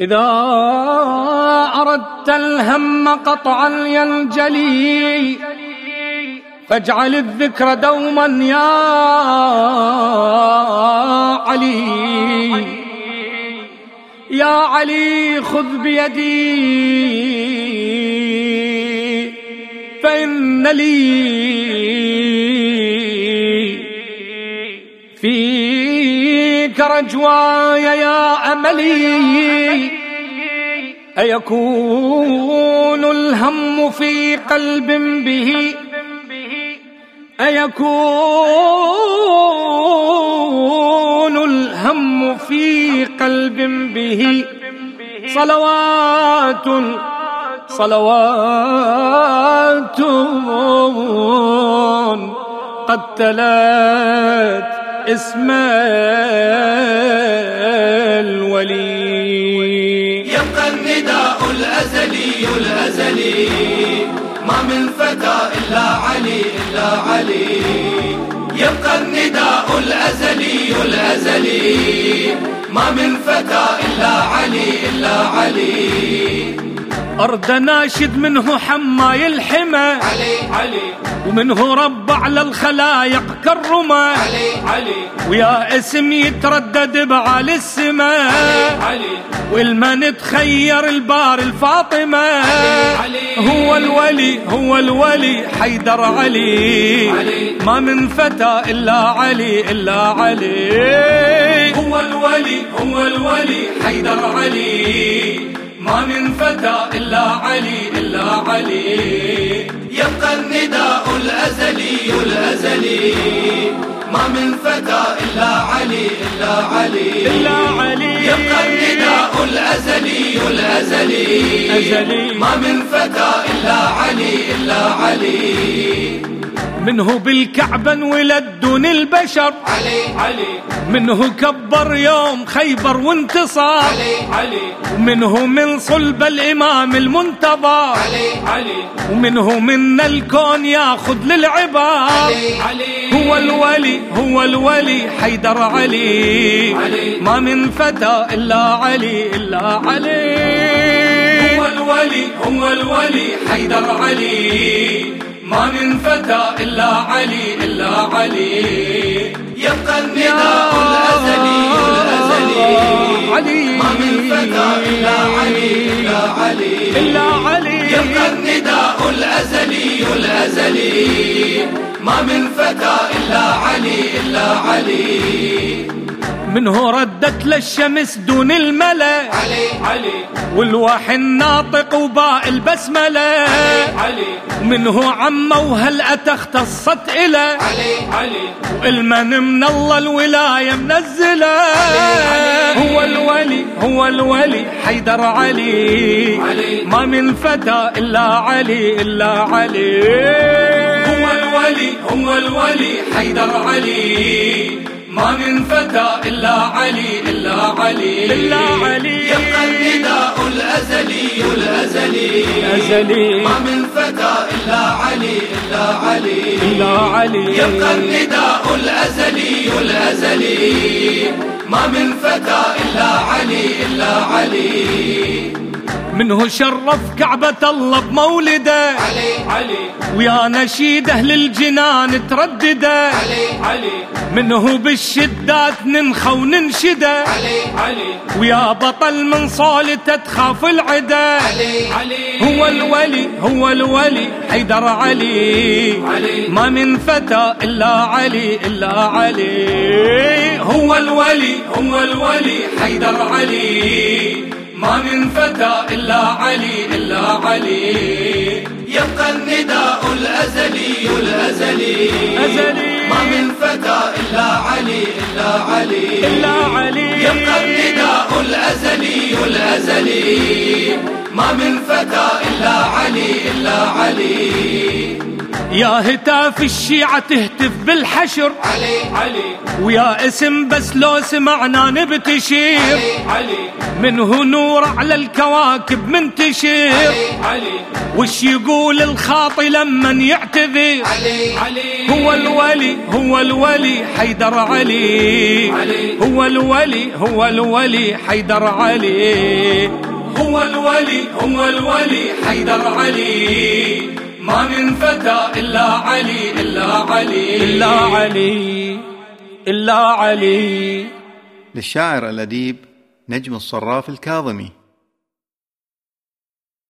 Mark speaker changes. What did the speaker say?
Speaker 1: إذا أردت الهم قطعا ينجلي فاجعل الذكر دوما يا علي. يا علي خذ بيدي. فإن لي فيك رجواي يا أملي أيكون الهم في قلب به؟ أيكون الهم في قلب به؟ صلوات صلوات قد تلات اسم الولي
Speaker 2: يبقى النداء الأزلي الأزلي. ما من فتى إلا علي إلا علي. يبقى النداء الأزلي الأزلي. ما من فتى إلا علي إلا علي.
Speaker 1: أرض ناشد منه حماي الحمى.
Speaker 2: علي علي.
Speaker 1: ومنه رب على الخلايق كرمه
Speaker 2: علي علي.
Speaker 1: ويا اسم يتردد بعالي السماء.
Speaker 2: علي
Speaker 1: والما نتخير البار الفاطمة.
Speaker 2: علي.
Speaker 1: هو الولي هو الولي حيدر علي.
Speaker 2: علي.
Speaker 1: ما من فتى إلا علي إلا علي.
Speaker 2: هو الولي هو الولي حيدر علي.
Speaker 1: ما من فتى إلا علي إلا علي.
Speaker 2: يبقى النداء الأزلي الأزلي. ما من فتى إلا علي إلا علي.
Speaker 1: إلا علي.
Speaker 2: يبقى النداء الأزلي الأزلي.
Speaker 1: أزلي.
Speaker 2: ما من فتى إلا علي إلا علي.
Speaker 1: منه بالكعبة انولد دون البشر.
Speaker 2: علي علي.
Speaker 1: منه كبر يوم خيبر وانتصر
Speaker 2: علي علي.
Speaker 1: ومنه من صلب الإمام المنتظر.
Speaker 2: علي علي.
Speaker 1: ومنه من الكون ياخذ للعباد
Speaker 2: علي علي.
Speaker 1: هو الولي هو الولي حيدر علي.
Speaker 2: علي.
Speaker 1: ما من فتى إلا علي إلا علي.
Speaker 2: هو الولي هو الولي حيدر علي.
Speaker 1: ما من فتى إلا علي إلا علي.
Speaker 2: يبقى النداء الأزلي الأزلي.
Speaker 1: علي.
Speaker 2: ما من فتى إلا علي. إلا علي
Speaker 1: إلا علي
Speaker 2: يبقى النداء الأزلي الأزلي. ما من فتى إلا علي إلا علي.
Speaker 1: منه ردت للشمس دون الملأ.
Speaker 2: علي علي.
Speaker 1: والوحي الناطق وباء البسملة.
Speaker 2: علي
Speaker 1: منه عمه وهلأ تختصت إلى.
Speaker 2: علي علي.
Speaker 1: والمن من الله الولاية منزلة. هو الولي هو الولي حيدر علي.
Speaker 2: علي.
Speaker 1: ما من فتى إلا علي إلا علي.
Speaker 2: هو الولي هو الولي حيدر علي.
Speaker 1: ما من فتى إلا علي إلا علي. إلا علي.
Speaker 2: يبقى الأزلي الأزلي.
Speaker 1: أزلي
Speaker 2: ما من فتى إلا علي إلا علي.
Speaker 1: إلا علي.
Speaker 2: يبقى النداء الأزلي الأزلي. ما من فتى إلا علي إلا علي.
Speaker 1: منه شرف كعبة الله بمولده.
Speaker 2: علي. علي.
Speaker 1: ويا نشيد أهل الجنان تردده.
Speaker 2: علي. علي.
Speaker 1: منه بالشدات ننخى وننشده
Speaker 2: علي. علي.
Speaker 1: ويا بطل من صولته تخاف العدا
Speaker 2: علي. علي.
Speaker 1: هو الولي هو الولي حيدر علي.
Speaker 2: علي.
Speaker 1: ما من فتى إلا علي إلا علي.
Speaker 2: هو الولي هو الولي حيدر علي.
Speaker 1: ما من فتى إلا علي إلا علي.
Speaker 2: يبقى النداء الأزلي الأزلي.
Speaker 1: أزلي.
Speaker 2: ما من فتى إلا علي إلا علي.
Speaker 1: إلا علي.
Speaker 2: يبقى النداء الأزلي الأزلي. ما من فتى إلا علي إلا علي.
Speaker 1: يا هتاف الشيعة تهتف بالحشر.
Speaker 2: علي.
Speaker 1: علي. ويا اسم بس لو سمعنا نبتشير
Speaker 2: علي. علي.
Speaker 1: منه نور على الكواكب منتشر
Speaker 2: علي. علي.
Speaker 1: وش يقول الخاطي لما يعتذر؟
Speaker 2: علي.
Speaker 1: علي. هو الولي هو الولي حيدر علي.
Speaker 2: علي.
Speaker 1: هو الولي هو الولي حيدر علي. هو الولي هو الولي حيدر علي. ما من فتى إلا علي إلا علي. إلا علي إلا علي.
Speaker 3: للشاعر الأديب نجم الصراف الكاظمي.